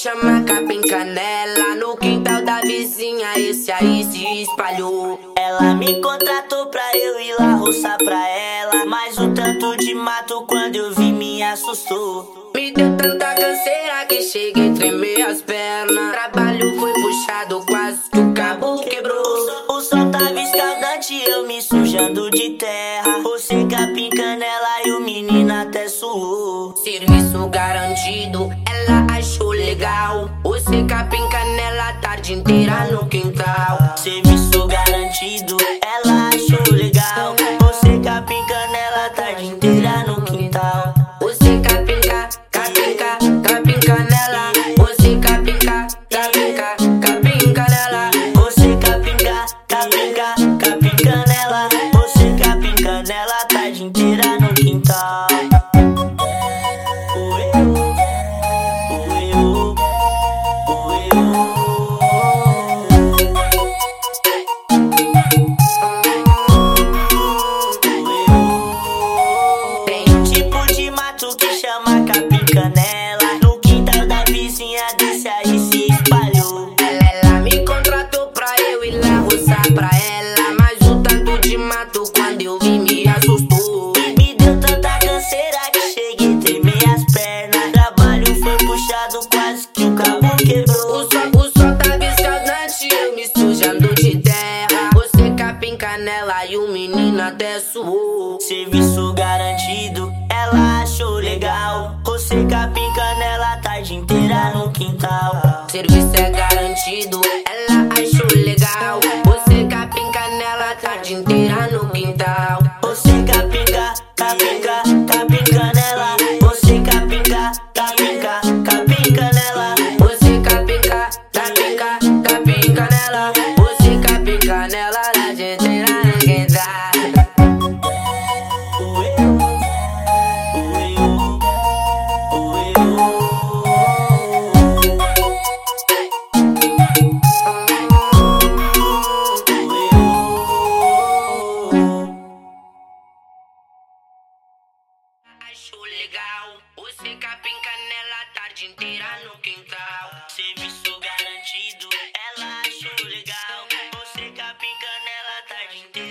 chama capim canela. No quintal da vizinha, esse aí se espalhou. Ela me contratou pra eu ir lá roçar pra ela. Mas o tanto de mato quando eu vi me assustou. Me deu tanta canseira que cheguei a tremer as pernas. Trabalho foi puxado, quase que o cabo quebrou. O sol tava escaldante, eu me sujando de terra. Você capim canela e o menino até suou. Serviço garantido, ela legal. Você capim canela a tarde inteira o menino até suou. Serviço garantido, ela achou legal. Você capim canela a tarde inteira no quintal. Serviço é garantido, ela achou legal. Você capim canela a tarde inteira no quintal. Você capinca, capinca, capim canela. Você capinca, capinca, capim canela. Você capinca, capinca, capim canela. Inteira no quintal. Serviço garantido, ela achou legal. Você capim canela tarde inteira